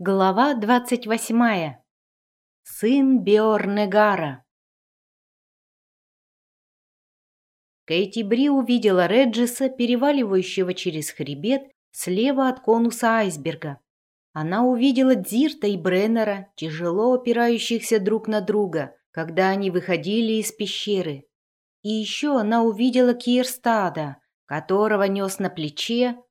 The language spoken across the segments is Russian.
Глава двадцать восьмая. Сын Биорнегара. Кэти Бри увидела Реджиса, переваливающего через хребет слева от конуса айсберга. Она увидела Дзирта и Бреннера, тяжело опирающихся друг на друга, когда они выходили из пещеры. И еще она увидела Кирстада, которого нес на плече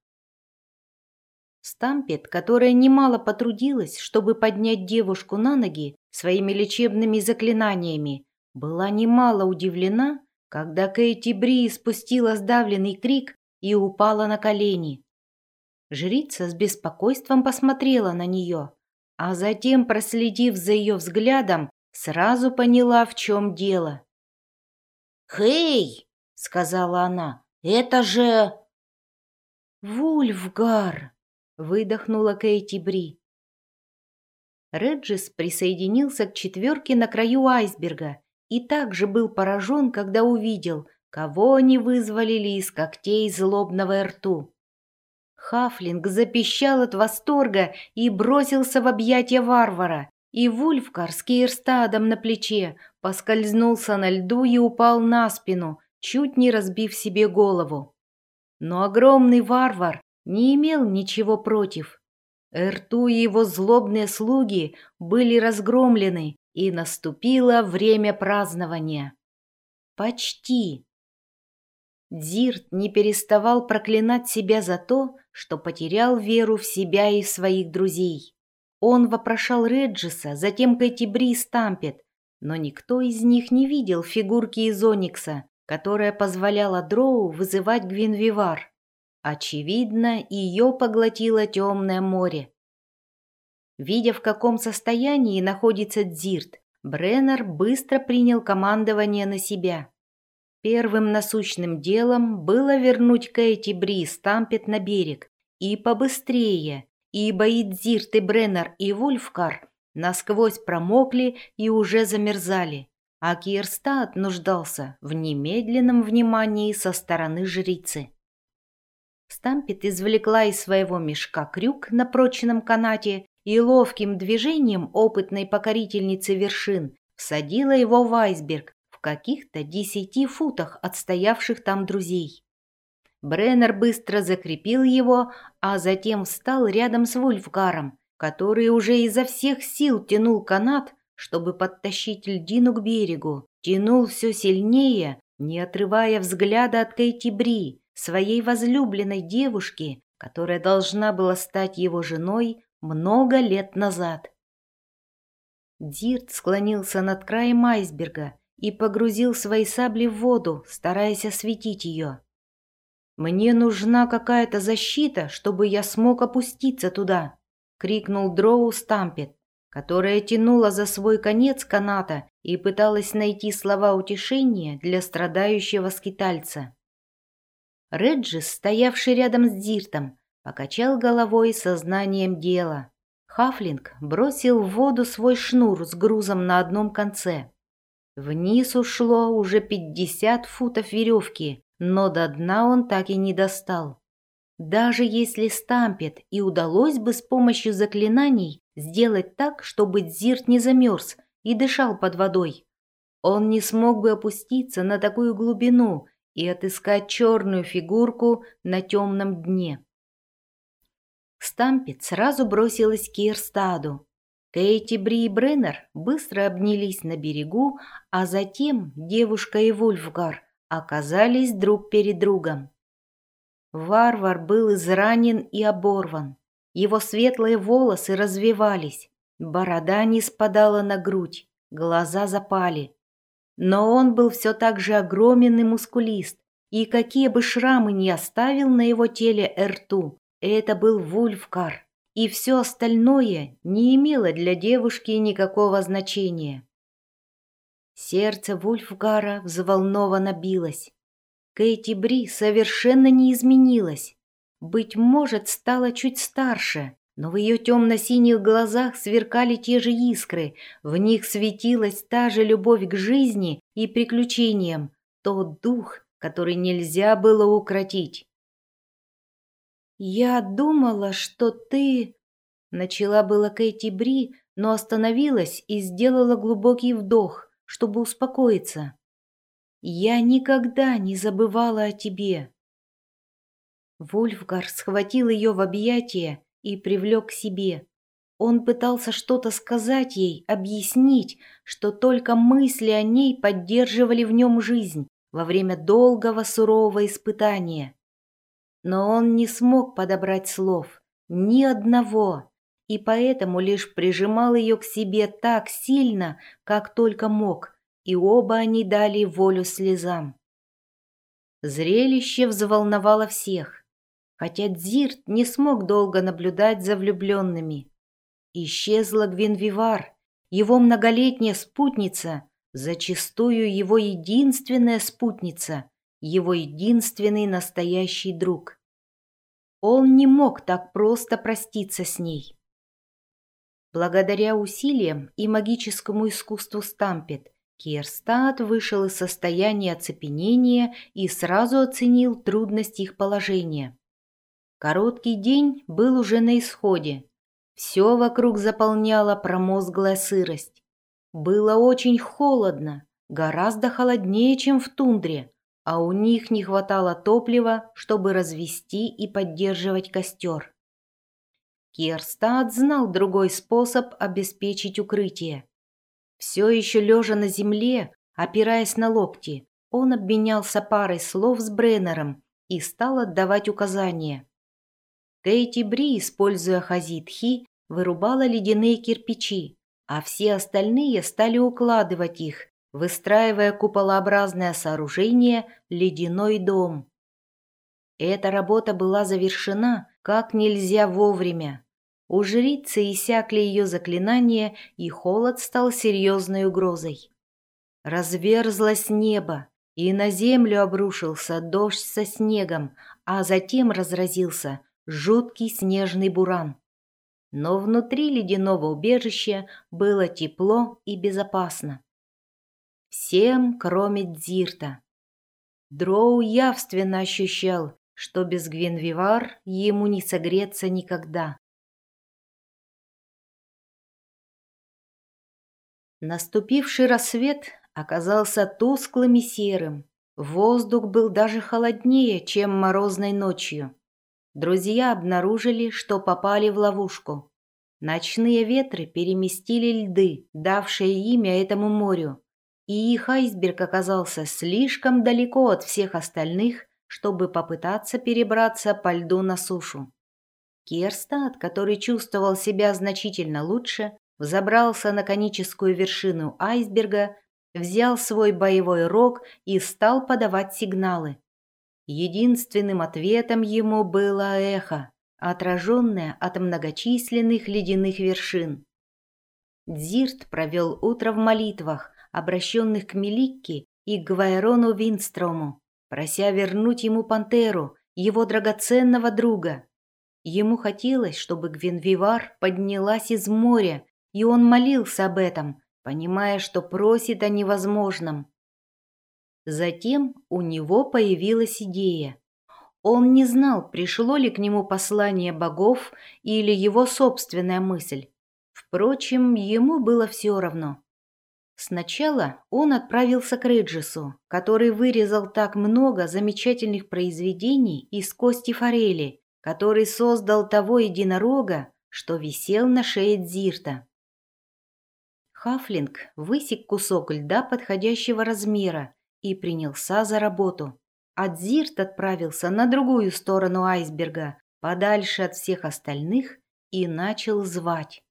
Стампет, которая немало потрудилась, чтобы поднять девушку на ноги своими лечебными заклинаниями, была немало удивлена, когда Кэти Бри спустила сдавленный крик и упала на колени. Жрица с беспокойством посмотрела на нее, а затем, проследив за ее взглядом, сразу поняла, в чем дело. «Хей!» — сказала она. «Это же...» «Вульфгар!» Выдохнула Кейти Бри. Реджис присоединился к четверке на краю айсберга и также был поражен, когда увидел, кого они вызволили из когтей злобного рту. Хафлинг запищал от восторга и бросился в объятия варвара, и Вульфкар с Кирстадом на плече поскользнулся на льду и упал на спину, чуть не разбив себе голову. Но огромный варвар не имел ничего против. Эрту и его злобные слуги были разгромлены, и наступило время празднования. Почти. Дзирт не переставал проклинать себя за то, что потерял веру в себя и в своих друзей. Он вопрошал Реджиса, затем Кэти Бри Стампет, но никто из них не видел фигурки из Оникса, которая позволяла Дроу вызывать Гвинвивар. Очевидно, ее поглотило темное море. Видя, в каком состоянии находится Дзирт, Бреннер быстро принял командование на себя. Первым насущным делом было вернуть Кэти Бри Стампет на берег, и побыстрее, ибо и Дзирт, и Бреннер, и Вульфкар насквозь промокли и уже замерзали, а Кирстад нуждался в немедленном внимании со стороны жрицы. Стампет извлекла из своего мешка крюк на прочном канате и ловким движением опытной покорительницы вершин всадила его в айсберг в каких-то десяти футах от стоявших там друзей. Бреннер быстро закрепил его, а затем встал рядом с Вульфгаром, который уже изо всех сил тянул канат, чтобы подтащить льдину к берегу, тянул все сильнее, не отрывая взгляда от Кейти Бри, своей возлюбленной девушки, которая должна была стать его женой много лет назад. Дирт склонился над краем айсберга и погрузил свои сабли в воду, стараясь осветить ее. «Мне нужна какая-то защита, чтобы я смог опуститься туда!» — крикнул Дроу Стампет, которая тянула за свой конец каната и пыталась найти слова утешения для страдающего скитальца. Реджис, стоявший рядом с Диртом, покачал головой сознанием дела. Хафлинг бросил в воду свой шнур с грузом на одном конце. Вниз ушло уже пятьдесят футов веревки, но до дна он так и не достал. Даже если Стампет и удалось бы с помощью заклинаний сделать так, чтобы Дзирт не замерз и дышал под водой, он не смог бы опуститься на такую глубину и отыскать черную фигурку на темном дне. Стампет сразу бросилась к Ирстаду. Кейти, Бри и Бреннер быстро обнялись на берегу, а затем девушка и Вульфгар оказались друг перед другом. Варвар был изранен и оборван. Его светлые волосы развивались, борода не спадала на грудь, глаза запали. Но он был все так же огромен и мускулист, и какие бы шрамы ни оставил на его теле Эрту, это был Вульфкар, и все остальное не имело для девушки никакого значения. Сердце Вульфгара взволнованно билось. Кэти Бри совершенно не изменилась. Быть может, стала чуть старше, но в ее темно-синих глазах сверкали те же искры, в них светилась та же любовь к жизни и приключениям, тот дух, который нельзя было укротить. «Я думала, что ты...» Начала было Кэти Бри, но остановилась и сделала глубокий вдох, чтобы успокоиться. «Я никогда не забывала о тебе». Вульфгар схватил ее в объятия и привлек к себе. Он пытался что-то сказать ей, объяснить, что только мысли о ней поддерживали в нем жизнь во время долгого сурового испытания. Но он не смог подобрать слов, ни одного, и поэтому лишь прижимал ее к себе так сильно, как только мог, и оба они дали волю слезам. Зрелище взволновало всех, хотя Дзирт не смог долго наблюдать за влюбленными. Исчезла Гвинвивар, его многолетняя спутница, зачастую его единственная спутница, его единственный настоящий друг. Он не мог так просто проститься с ней. Благодаря усилиям и магическому искусству Стампет, Кирстад вышел из состояния оцепенения и сразу оценил трудность их положения. Короткий день был уже на исходе, все вокруг заполняла промозглая сырость. Было очень холодно, гораздо холоднее, чем в тундре, а у них не хватало топлива, чтобы развести и поддерживать костер. Кирстад знал другой способ обеспечить укрытие. Все еще лежа на земле, опираясь на локти, он обменялся парой слов с Бреннером и стал отдавать указания. Кейти Бри, используя хазитхи, вырубала ледяные кирпичи, а все остальные стали укладывать их, выстраивая куполообразное сооружение «Ледяной дом». Эта работа была завершена как нельзя вовремя. У жрицы иссякли ее заклинания, и холод стал серьезной угрозой. Разверзлось небо, и на землю обрушился дождь со снегом, а затем разразился жуткий снежный буран. Но внутри ледяного убежища было тепло и безопасно. Всем, кроме Дзирта. Дроу явственно ощущал, что без Гвинвивар ему не согреться никогда. Наступивший рассвет оказался тусклым и серым. Воздух был даже холоднее, чем морозной ночью друзья обнаружили, что попали в ловушку. Ночные ветры переместили льды, давшие имя этому морю, и их айсберг оказался слишком далеко от всех остальных, чтобы попытаться перебраться по льду на сушу. Керстад, который чувствовал себя значительно лучше, взобрался на коническую вершину айсберга, взял свой боевой рог и стал подавать сигналы. Единственным ответом ему было эхо, отраженное от многочисленных ледяных вершин. Дзирт провел утро в молитвах, обращенных к Меликке и к Гвайрону Винстрому, прося вернуть ему пантеру, его драгоценного друга. Ему хотелось, чтобы Гвинвивар поднялась из моря, и он молился об этом, понимая, что просит о невозможном. Затем у него появилась идея. Он не знал, пришло ли к нему послание богов или его собственная мысль. Впрочем, ему было все равно. Сначала он отправился к Реджису, который вырезал так много замечательных произведений из кости форели, который создал того единорога, что висел на шее Дзирта. Хафлинг высек кусок льда подходящего размера и принялся за работу. А Дзирт отправился на другую сторону айсберга, подальше от всех остальных, и начал звать.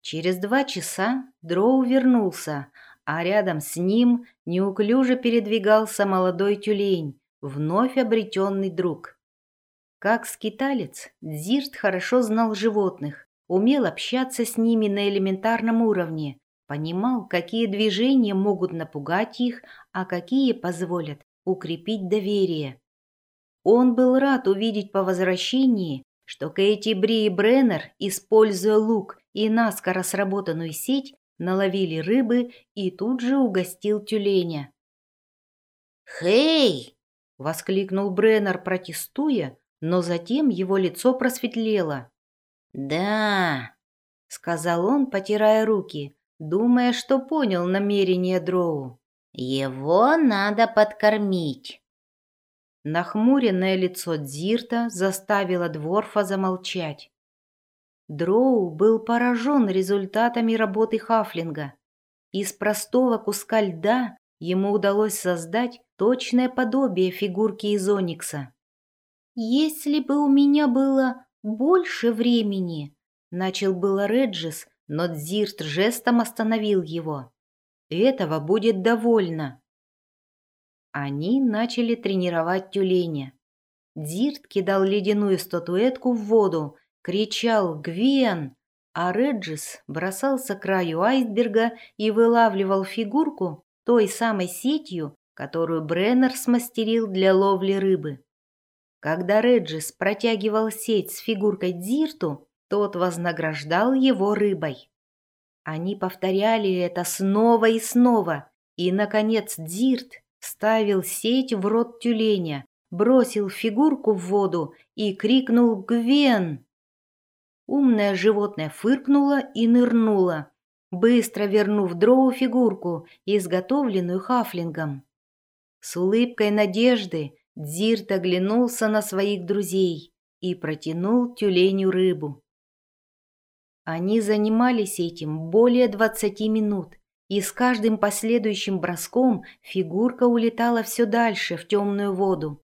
Через два часа Дроу вернулся, а рядом с ним неуклюже передвигался молодой тюлень, вновь обретенный друг. Как скиталец, Дзирт хорошо знал животных, умел общаться с ними на элементарном уровне Понимал, какие движения могут напугать их, а какие позволят укрепить доверие. Он был рад увидеть по возвращении, что Кэти Бри и Бреннер, используя лук и наскоро сработанную сеть, наловили рыбы и тут же угостил тюленя. «Хей!» — воскликнул Бреннер, протестуя, но затем его лицо просветлело. «Да», — сказал он, потирая руки, думая, что понял намерение Дроу. «Его надо подкормить». Нахмуренное лицо Дзирта заставило Дворфа замолчать. Дроу был поражен результатами работы Хафлинга. Из простого куска льда ему удалось создать точное подобие фигурки из Оникса. «Если бы у меня было больше времени», — начал было Реджис, но Дзирт жестом остановил его. «Этого будет довольно». Они начали тренировать тюленя. Дзирт кидал ледяную статуэтку в воду, кричал «Гвен!», а Реджис бросался к краю айсберга и вылавливал фигурку той самой сетью, которую Бреннер смастерил для ловли рыбы. Когда Реджис протягивал сеть с фигуркой Дзирту, тот вознаграждал его рыбой. Они повторяли это снова и снова, и, наконец, Дзирт Ставил сеть в рот тюленя, бросил фигурку в воду и крикнул «Гвен!». Умное животное фыркнуло и нырнуло, быстро вернув дроу фигурку, изготовленную хафлингом. С улыбкой надежды Дзирт оглянулся на своих друзей и протянул тюленю рыбу. Они занимались этим более двадцати минут, и с каждым последующим броском фигурка улетала все дальше в темную воду.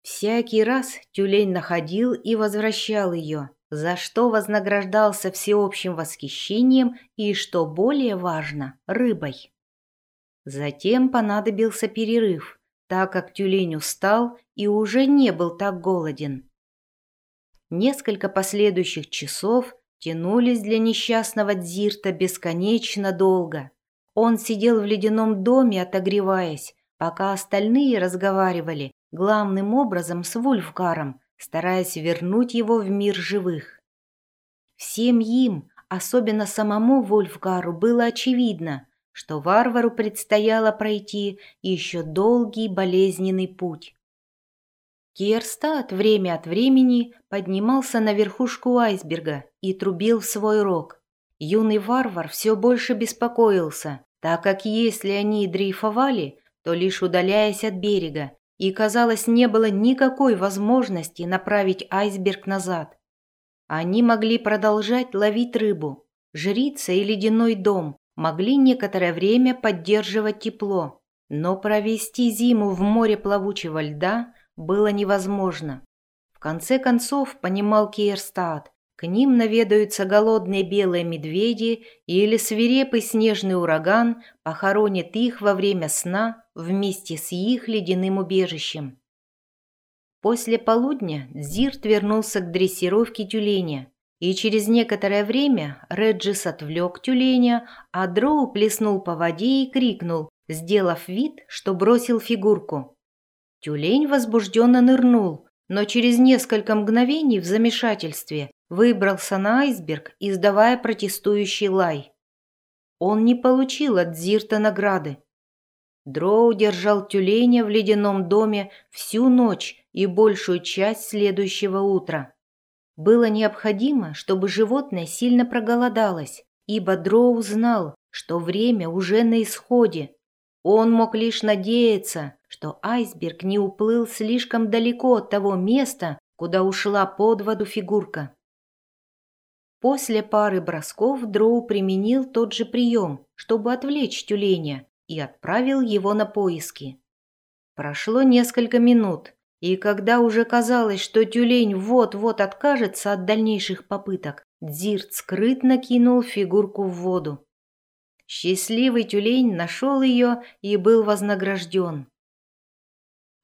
Всякий раз тюлень находил и возвращал ее, за что вознаграждался всеобщим восхищением и, что более важно, рыбой. Затем понадобился перерыв, так как тюлень устал и уже не был так голоден. Несколько последующих часов тянулись для несчастного Дзирта бесконечно долго – он сидел в ледяном доме, отогреваясь, пока остальные разговаривали, главным образом с Вульфгаром, стараясь вернуть его в мир живых. Всем им, особенно самому Вульфгару, было очевидно, что варвару предстояло пройти еще долгий болезненный путь. Кierстад время от времени поднимался на верхушку айсберга и трубил в свой рог. Юный варвар все больше беспокоился, так как если они дрейфовали, то лишь удаляясь от берега, и, казалось, не было никакой возможности направить айсберг назад. Они могли продолжать ловить рыбу. Жрица и ледяной дом могли некоторое время поддерживать тепло, но провести зиму в море плавучего льда было невозможно. В конце концов, понимал Киерстад, к ним наведаются голодные белые медведи или свирепый снежный ураган похоронит их во время сна вместе с их ледяным убежищем. После полудня Зирт вернулся к дрессировке тюленя, и через некоторое время Реджис отвлек тюленя, а Дроу плеснул по воде и крикнул, сделав вид, что бросил фигурку. Тюлень возбужденно нырнул, но через несколько мгновений в замешательстве выбрался на айсберг, издавая протестующий лай. Он не получил от Зирта награды. Дроу держал тюленя в ледяном доме всю ночь и большую часть следующего утра. Было необходимо, чтобы животное сильно проголодалось, ибо Дроу знал, что время уже на исходе. Он мог лишь надеяться, что айсберг не уплыл слишком далеко от того места, куда ушла под воду фигурка. После пары бросков Дроу применил тот же прием, чтобы отвлечь тюленя, и отправил его на поиски. Прошло несколько минут, и когда уже казалось, что тюлень вот-вот откажется от дальнейших попыток, Дзирт скрытно кинул фигурку в воду. Счастливый тюлень нашел ее и был вознагражден.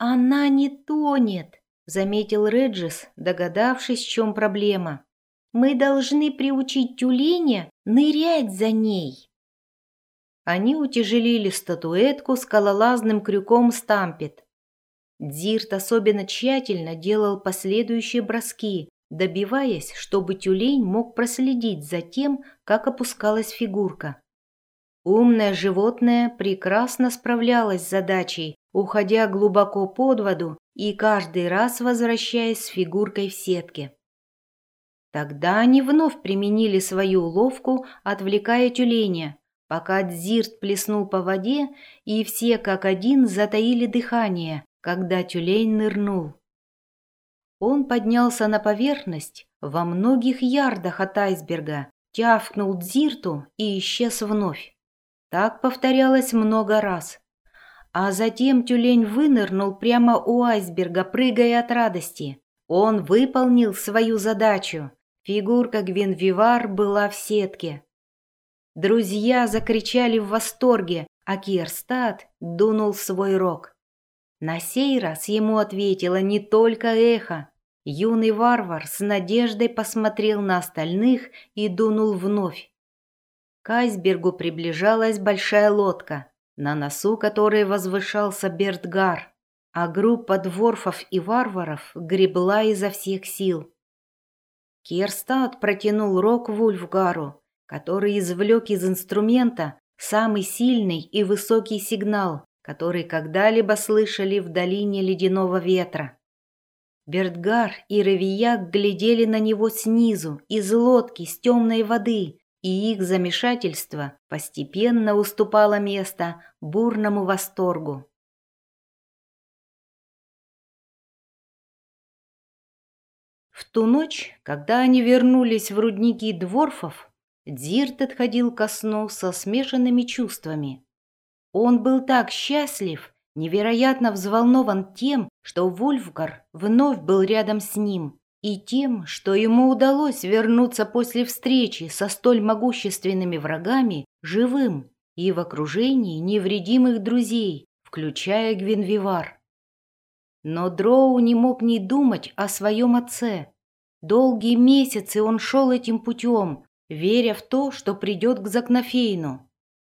«Она не тонет», — заметил Реджис, догадавшись, в чем проблема. Мы должны приучить тюленя нырять за ней. Они утяжелили статуэтку скалолазным крюком стампет. Дзирт особенно тщательно делал последующие броски, добиваясь, чтобы тюлень мог проследить за тем, как опускалась фигурка. Умное животное прекрасно справлялось с задачей, уходя глубоко под воду и каждый раз возвращаясь с фигуркой в сетке. Тогда они вновь применили свою уловку, отвлекая тюленя, пока Дзирт плеснул по воде, и все как один затаили дыхание, когда тюлень нырнул. Он поднялся на поверхность во многих ярдах от айсберга, тявкнул Дзирту и исчез вновь. Так повторялось много раз. А затем тюлень вынырнул прямо у айсберга, прыгая от радости. Он выполнил свою задачу. Фигурка Гвинвивар была в сетке. Друзья закричали в восторге, а Кирстад дунул свой рог. На сей раз ему ответило не только эхо. Юный варвар с надеждой посмотрел на остальных и дунул вновь. К айсбергу приближалась большая лодка, на носу которой возвышался Бертгар, а группа дворфов и варваров гребла изо всех сил. Кирстад протянул рог Вульфгару, который извлек из инструмента самый сильный и высокий сигнал, который когда-либо слышали в долине ледяного ветра. Бертгар и Равияк глядели на него снизу, из лодки, с темной воды, и их замешательство постепенно уступало место бурному восторгу. В ту ночь, когда они вернулись в рудники дворфов, Дзирт отходил ко сну со смешанными чувствами. Он был так счастлив, невероятно взволнован тем, что Вульфгар вновь был рядом с ним, и тем, что ему удалось вернуться после встречи со столь могущественными врагами живым и в окружении невредимых друзей, включая Гвинвивар. Но Дроу не мог не думать о своем отце. Долгие месяцы он шел этим путем, веря в то, что придет к Закнофейну.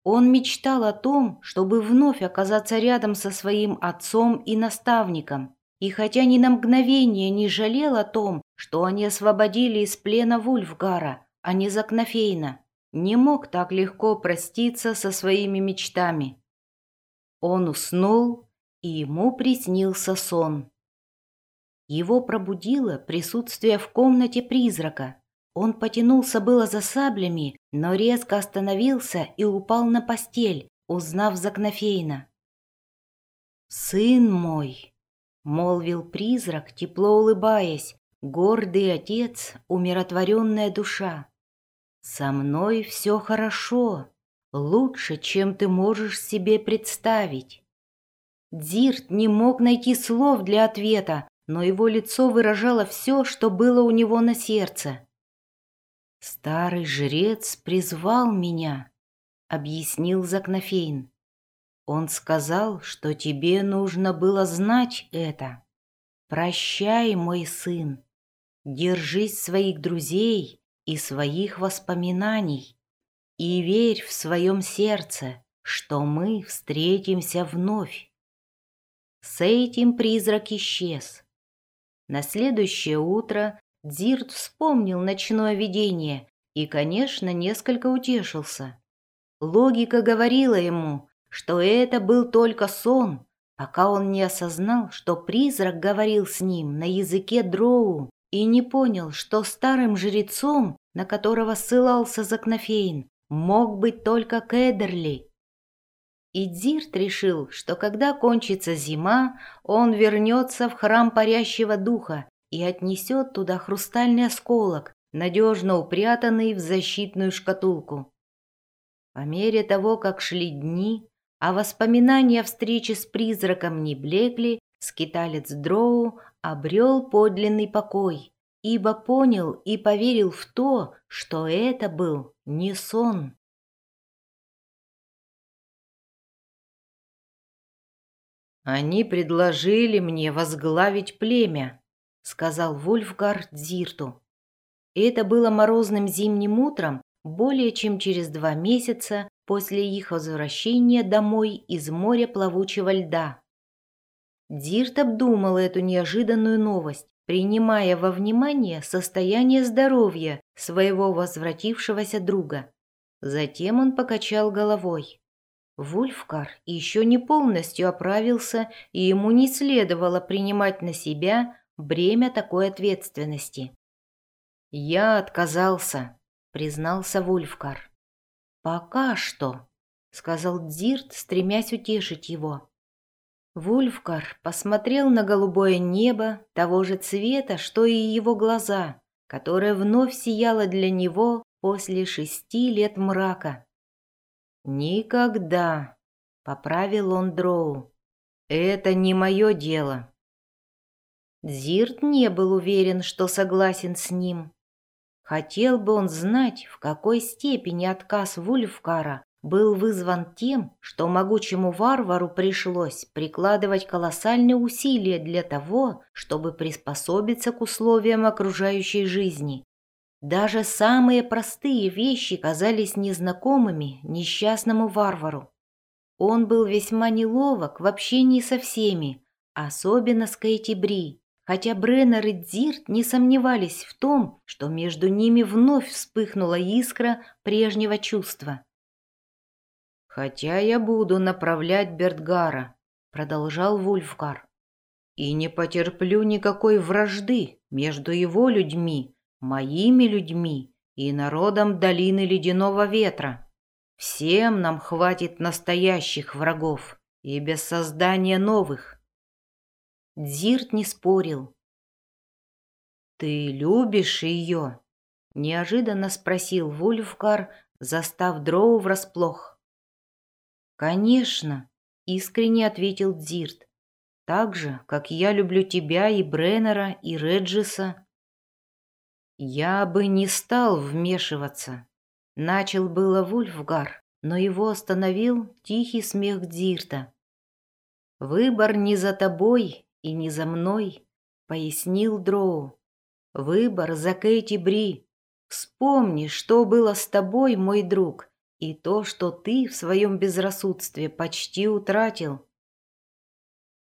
Он мечтал о том, чтобы вновь оказаться рядом со своим отцом и наставником, и хотя ни на мгновение не жалел о том, что они освободили из плена Вульфгара, а не Закнофейна, не мог так легко проститься со своими мечтами. Он уснул, и ему приснился сон. Его пробудило присутствие в комнате призрака, он потянулся было за саблями, но резко остановился и упал на постель, узнав Закнофейна. «Сын мой!» — молвил призрак, тепло улыбаясь, гордый отец, умиротворенная душа. «Со мной все хорошо, лучше, чем ты можешь себе представить». Дзирт не мог найти слов для ответа, но его лицо выражало все, что было у него на сердце. «Старый жрец призвал меня», — объяснил Закнофейн. «Он сказал, что тебе нужно было знать это. Прощай, мой сын, держись своих друзей и своих воспоминаний и верь в своем сердце, что мы встретимся вновь». С этим призрак исчез. На следующее утро Дзирт вспомнил ночное видение и, конечно, несколько утешился. Логика говорила ему, что это был только сон, пока он не осознал, что призрак говорил с ним на языке дроу и не понял, что старым жрецом, на которого ссылался Закнофейн, мог быть только Кедерли. И Дзирт решил, что когда кончится зима, он вернется в храм парящего духа и отнесет туда хрустальный осколок, надежно упрятанный в защитную шкатулку. По мере того, как шли дни, а воспоминания о встрече с призраком не блекли, скиталец Дроу обрел подлинный покой, ибо понял и поверил в то, что это был не сон. Они предложили мне возглавить племя, сказал Вольфгард Зирту. Это было морозным зимним утром, более чем через два месяца после их возвращения домой из моря плавучего льда. Дирт обдумал эту неожиданную новость, принимая во внимание состояние здоровья своего возвратившегося друга. Затем он покачал головой. Вульфкар еще не полностью оправился, и ему не следовало принимать на себя бремя такой ответственности. «Я отказался», — признался Вульфкар. «Пока что», — сказал Дзирт, стремясь утешить его. Вульфкар посмотрел на голубое небо того же цвета, что и его глаза, которое вновь сияло для него после шести лет мрака. «Никогда», — поправил он Дроу, — «это не мое дело». Дзирт не был уверен, что согласен с ним. Хотел бы он знать, в какой степени отказ Вульфкара был вызван тем, что могучему варвару пришлось прикладывать колоссальные усилия для того, чтобы приспособиться к условиям окружающей жизни. Даже самые простые вещи казались незнакомыми несчастному варвару. Он был весьма неловок в общении со всеми, особенно с Кейти Бри, хотя Бреннер и Дзирт не сомневались в том, что между ними вновь вспыхнула искра прежнего чувства. «Хотя я буду направлять Бертгара», — продолжал Вульфгар, «и не потерплю никакой вражды между его людьми, моими людьми и народом долины Ледяного Ветра. Всем нам хватит настоящих врагов и без создания новых. Дзирт не спорил. «Ты любишь ее?» — неожиданно спросил Вульфкар, застав Дроу врасплох. «Конечно», — искренне ответил Дзирт. «Так же, как я люблю тебя и Бреннера, и Реджиса». «Я бы не стал вмешиваться», — начал было Вульфгар, но его остановил тихий смех Дзирта. «Выбор не за тобой, и не за мной», — пояснил Дроу. «Выбор за Кэти Бри. Вспомни, что было с тобой, мой друг, и то, что ты в своем безрассудстве почти утратил».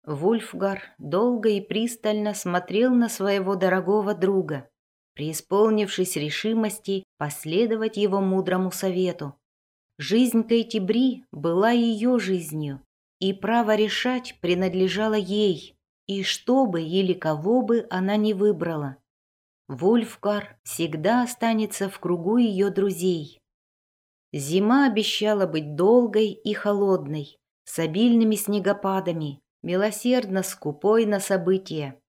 Вульфгар долго и пристально смотрел на своего дорогого друга, преисполнившись решимости последовать его мудрому совету. Жизнь Кэти Бри была ее жизнью, и право решать принадлежало ей, и что бы или кого бы она не выбрала. Вульфкар всегда останется в кругу ее друзей. Зима обещала быть долгой и холодной, с обильными снегопадами, милосердно скупой на события.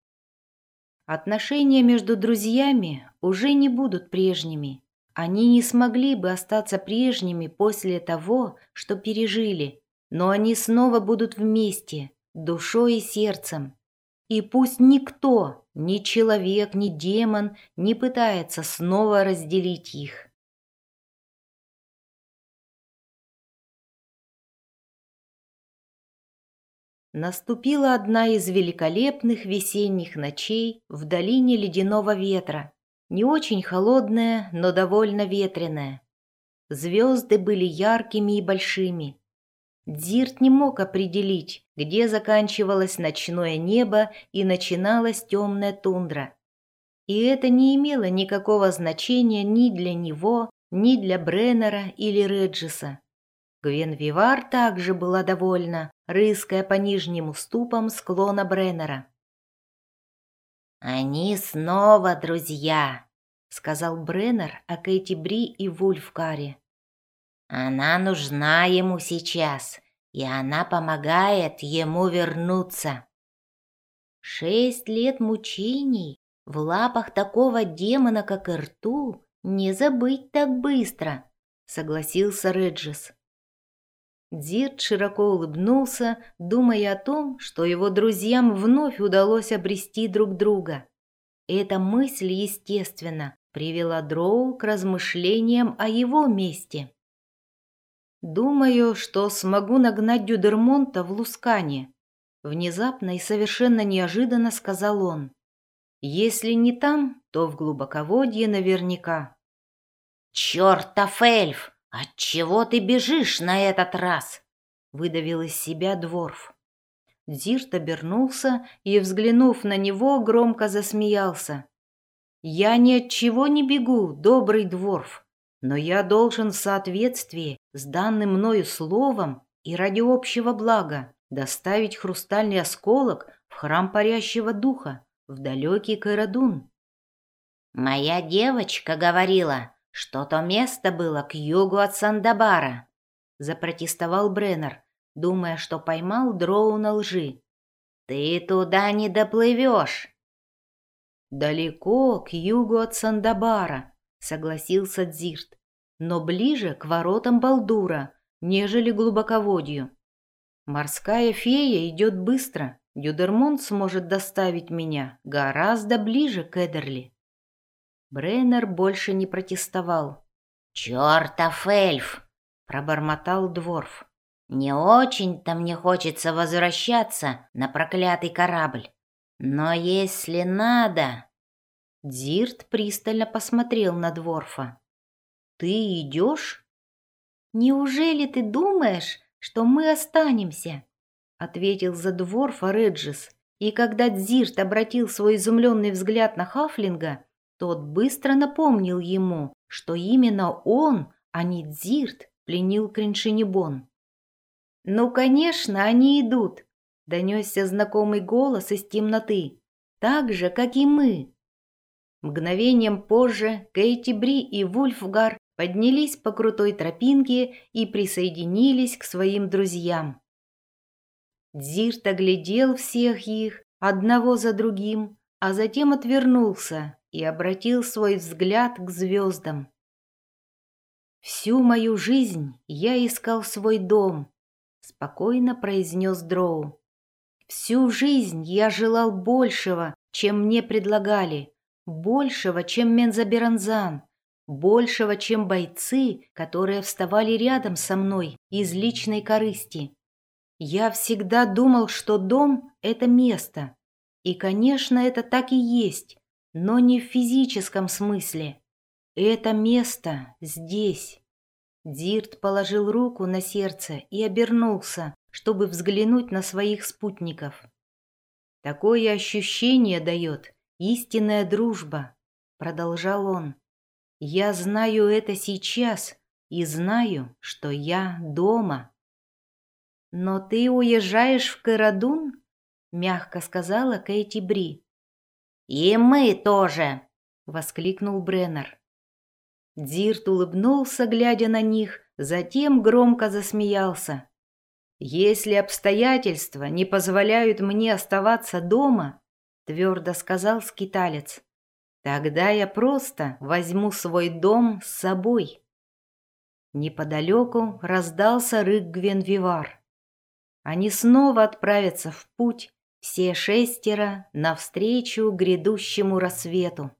Отношения между друзьями уже не будут прежними. Они не смогли бы остаться прежними после того, что пережили, но они снова будут вместе, душой и сердцем. И пусть никто, ни человек, ни демон не пытается снова разделить их. Наступила одна из великолепных весенних ночей в долине ледяного ветра, не очень холодная, но довольно ветреная. Звезды были яркими и большими, Дзирт не мог определить, где заканчивалось ночное небо и начиналась темная тундра. И это не имело никакого значения ни для него, ни для Бреннера или Реджиса. Гвен Вивар также была довольна, рыская по нижним уступам склона Бреннера. «Они снова друзья», — сказал Бреннер о Кэти Бри и Вульфкаре. Она нужна ему сейчас, и она помогает ему вернуться. Шесть лет мучений в лапах такого демона, как Ирту, не забыть так быстро, согласился Реджис. Дирт широко улыбнулся, думая о том, что его друзьям вновь удалось обрести друг друга. Эта мысль, естественно, привела Дроу к размышлениям о его месте. «Думаю, что смогу нагнать Дюдермонта в Лускане», — внезапно и совершенно неожиданно сказал он. «Если не там, то в глубоководье наверняка». «Чертов эльф! Отчего ты бежишь на этот раз?» — выдавил из себя Дворф. Дзирт обернулся и, взглянув на него, громко засмеялся. «Я ни от чего не бегу, добрый Дворф но я должен в соответствии с данным мною словом и ради общего блага доставить хрустальный осколок в храм парящего духа, в далекий Кайрадун. Моя девочка говорила, что то место было к югу от Сандабара. Запротестовал Бреннер, думая, что поймал дроу на лжи. Ты туда не доплывешь. Далеко к югу от Сандабара, согласился Дзирт, но ближе к воротам Балдура, нежели глубоководью. Морская фея идет быстро, Дюдермонт сможет доставить меня гораздо ближе к Эдерли. Бреннер больше не протестовал. «Чертов эльф!» — пробормотал Дворф. «Не очень-то мне хочется возвращаться на проклятый корабль. Но если надо...» Дирт пристально посмотрел на Дворфа. «Ты идешь?» «Неужели ты думаешь, что мы останемся?» Ответил за Дворфа Реджис. И когда Дзирт обратил свой изумленный взгляд на Хафлинга, тот быстро напомнил ему, что именно он, а не Дзирт, пленил Криншинибон. «Ну, конечно, они идут», — донесся знакомый голос из темноты, «так же, как и мы». Мгновением позже Кейти Бри и Вульфгар поднялись по крутой тропинке и присоединились к своим друзьям. Дзирт оглядел всех их, одного за другим, а затем отвернулся и обратил свой взгляд к звездам. «Всю мою жизнь я искал свой дом», — спокойно произнес Дроу. «Всю жизнь я желал большего, чем мне предлагали, большего, чем Мензаберанзан, большего, чем бойцы, которые вставали рядом со мной из личной корысти. Я всегда думал, что дом — это место. И, конечно, это так и есть, но не в физическом смысле. Это место здесь. Дирт положил руку на сердце и обернулся, чтобы взглянуть на своих спутников. Такое ощущение дает истинная дружба, продолжал он. Я знаю это сейчас и знаю, что я дома. «Но ты уезжаешь в Карадун?» — мягко сказала Кэти Бри. «И мы тоже!» — воскликнул Бреннер. Дирт улыбнулся, глядя на них, затем громко засмеялся. «Если обстоятельства не позволяют мне оставаться дома», — твердо сказал скиталец, «тогда я просто возьму свой дом с собой». Неподалеку раздался рык Гвенвивар. Они снова отправятся в путь, все шестеро, навстречу грядущему рассвету.